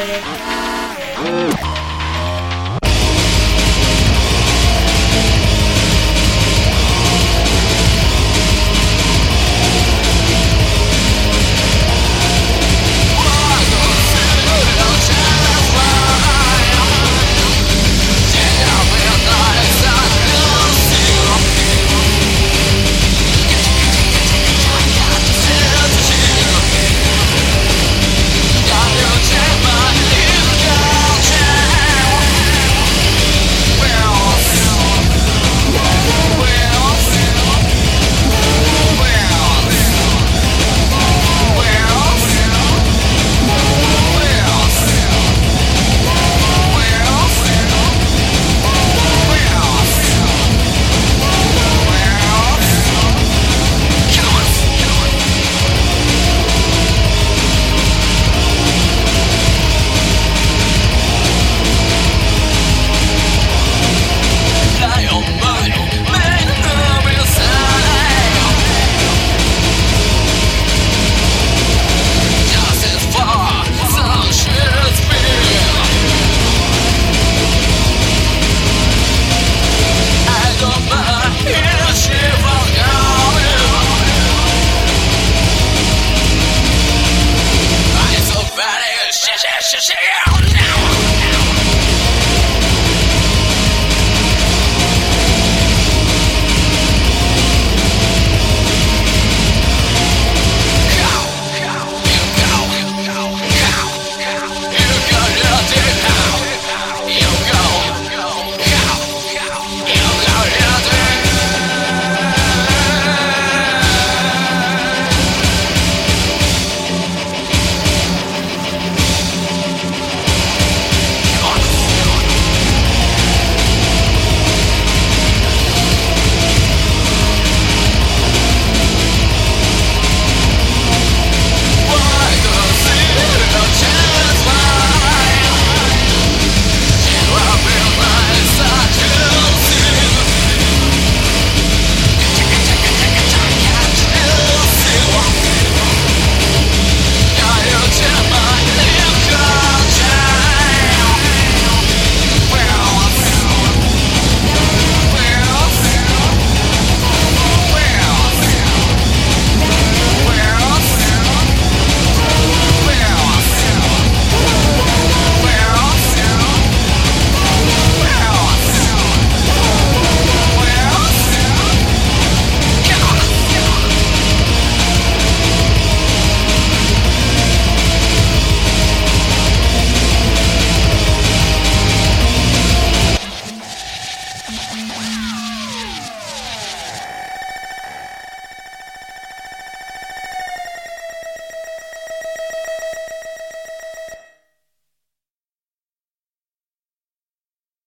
Yeah. relationship